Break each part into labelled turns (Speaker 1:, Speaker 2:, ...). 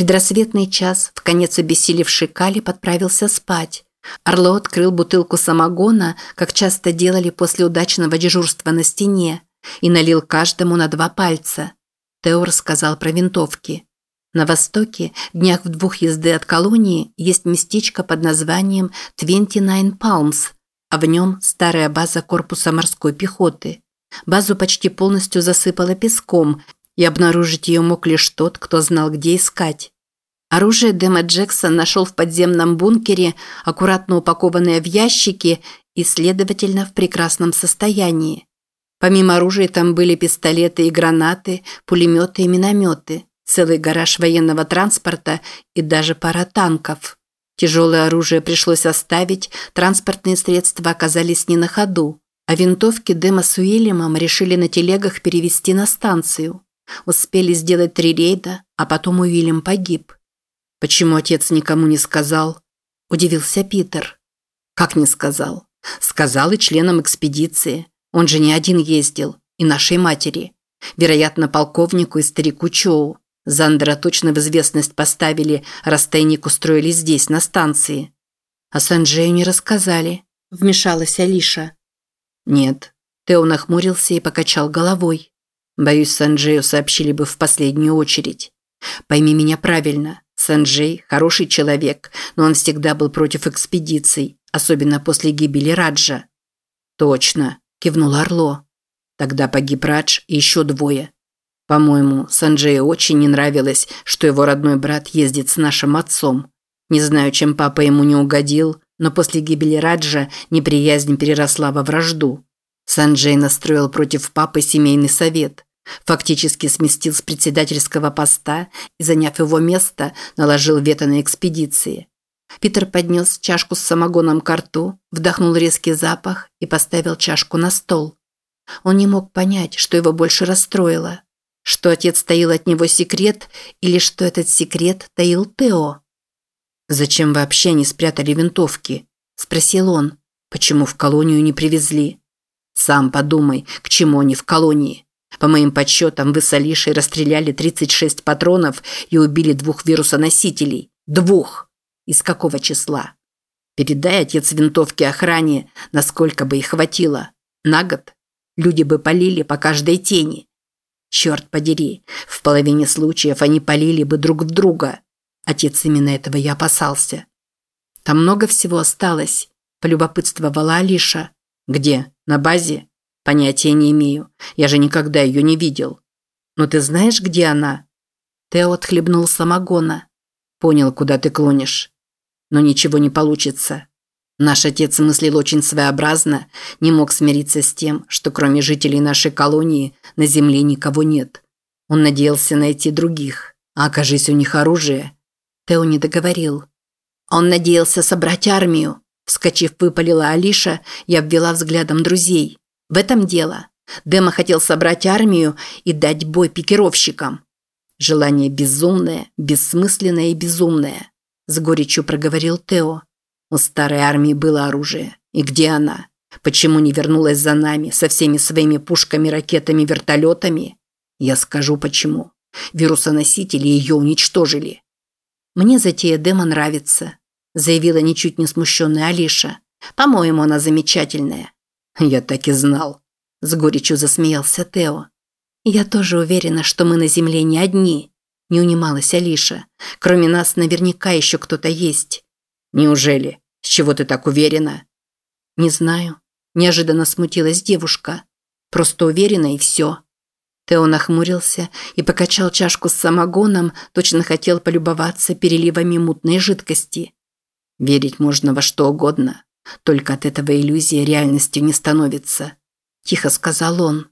Speaker 1: предрассветный час, в конец обессилевший Кали подправился спать. Орло открыл бутылку самогона, как часто делали после удачного дежурства на стене, и налил каждому на два пальца. Тео рассказал про винтовки. На востоке, днях в двух езды от колонии, есть местечко под названием Twenty Nine Palms, а в нем старая база корпуса морской пехоты. Базу почти полностью засыпало песком, и обнаружить ее мог лишь тот, кто знал, где искать. Оружие Дэма Джексон нашел в подземном бункере, аккуратно упакованное в ящики и, следовательно, в прекрасном состоянии. Помимо оружия там были пистолеты и гранаты, пулеметы и минометы, целый гараж военного транспорта и даже пара танков. Тяжелое оружие пришлось оставить, транспортные средства оказались не на ходу, а винтовки Дэма с Уильямом решили на телегах перевести на станцию. Успели сделать три рейда, а потом Уильям погиб. «Почему отец никому не сказал?» – удивился Питер. «Как не сказал?» «Сказал и членам экспедиции. Он же не один ездил. И нашей матери. Вероятно, полковнику и старику Чоу. Зандера точно в известность поставили, раз тайник устроили здесь, на станции. А Санджею не рассказали. Вмешалась Алиша. Нет. Тео нахмурился и покачал головой. Боюсь, Санджею сообщили бы в последнюю очередь. Пойми меня правильно. Санджей – хороший человек, но он всегда был против экспедиций, особенно после гибели Раджа. Точно, кивнул Орло. Тогда погиб Радж и еще двое. По-моему, Санджею очень не нравилось, что его родной брат ездит с нашим отцом. Не знаю, чем папа ему не угодил, но после гибели Раджа неприязнь переросла во вражду. Санджей настроил против папы семейный совет – Фактически сместил с председательского поста и, заняв его место, наложил вето на экспедиции. Питер поднес чашку с самогоном к рту, вдохнул резкий запах и поставил чашку на стол. Он не мог понять, что его больше расстроило. Что отец таил от него секрет или что этот секрет таил Тео. «Зачем вообще не спрятали винтовки?» – спросил он. «Почему в колонию не привезли?» «Сам подумай, к чему они в колонии?» По моим подсчетам, вы с Алишей расстреляли 36 патронов и убили двух вирусоносителей. Двух! Из какого числа? Передай, отец, винтовки охране, насколько бы их хватило. На год? Люди бы полили по каждой тени. Черт подери, в половине случаев они полили бы друг в друга. Отец, именно этого я опасался. Там много всего осталось, полюбопытствовала Алиша. Где? На базе? Понятия не имею. Я же никогда ее не видел. Но ты знаешь, где она? Тео отхлебнул самогона. Понял, куда ты клонишь. Но ничего не получится. Наш отец мыслил очень своеобразно, не мог смириться с тем, что кроме жителей нашей колонии на земле никого нет. Он надеялся найти других, а окажись у них оружие. Тео не договорил. Он надеялся собрать армию. Вскочив, выпалила Алиша и обвела взглядом друзей. В этом дело. Дема хотел собрать армию и дать бой пикировщикам. Желание безумное, бессмысленное и безумное. С горечью проговорил Тео. У старой армии было оружие. И где она? Почему не вернулась за нами со всеми своими пушками, ракетами, вертолетами? Я скажу почему. Вирусоносители ее уничтожили. Мне затея Дема нравится, заявила ничуть не смущенная Алиша. По-моему, она замечательная. «Я так и знал», – с горечью засмеялся Тео. «Я тоже уверена, что мы на Земле не одни», – не унималась Алиша. «Кроме нас наверняка еще кто-то есть». «Неужели? С чего ты так уверена?» «Не знаю», – неожиданно смутилась девушка. «Просто уверена и все». Тео нахмурился и покачал чашку с самогоном, точно хотел полюбоваться переливами мутной жидкости. «Верить можно во что угодно, только от этого иллюзия реальностью не становится. Тихо сказал он.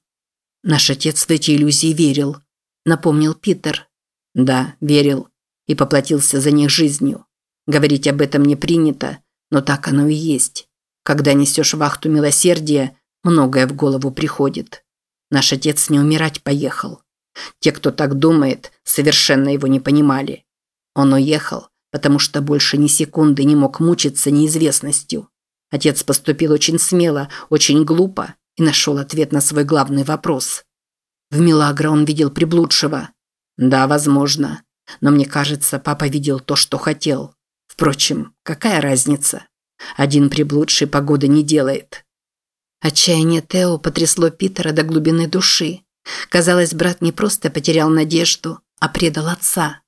Speaker 1: Наш отец в эти иллюзии верил. Напомнил Питер. Да, верил. И поплатился за них жизнью. Говорить об этом не принято, но так оно и есть. Когда несешь вахту милосердия, многое в голову приходит. Наш отец не умирать поехал. Те, кто так думает, совершенно его не понимали. Он уехал, потому что больше ни секунды не мог мучиться неизвестностью. Отец поступил очень смело, очень глупо и нашел ответ на свой главный вопрос. В Милагро он видел приблудшего. Да, возможно.
Speaker 2: Но мне кажется, папа видел то, что хотел. Впрочем, какая разница? Один приблудший погоды не делает.
Speaker 1: Отчаяние Тео потрясло Питера до глубины души. Казалось, брат не просто потерял надежду, а предал отца.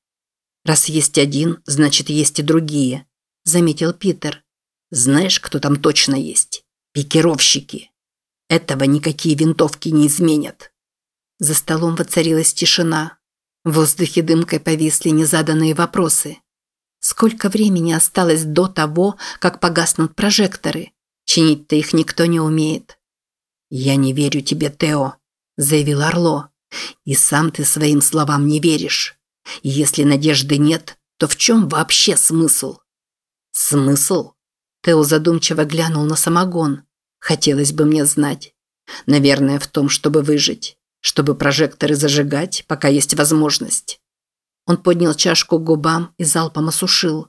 Speaker 2: «Раз есть один, значит, есть и другие», – заметил Питер. «Знаешь, кто там точно есть? Пикировщики. Этого никакие винтовки не изменят».
Speaker 1: За столом воцарилась тишина. В воздухе дымкой повисли незаданные вопросы. Сколько времени осталось до того, как погаснут прожекторы? Чинить-то их никто не умеет.
Speaker 2: «Я не верю тебе, Тео», – заявил Орло. «И сам ты своим словам не веришь. Если надежды нет, то в чем вообще смысл?»
Speaker 1: «Смысл?» Тео задумчиво глянул на самогон. «Хотелось бы мне знать. Наверное, в том, чтобы выжить. Чтобы прожекторы зажигать, пока есть возможность». Он поднял чашку к губам и залпом осушил.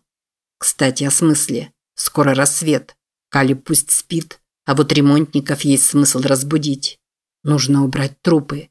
Speaker 2: «Кстати, о смысле. Скоро рассвет. Кали пусть спит, а вот ремонтников есть смысл разбудить. Нужно убрать трупы.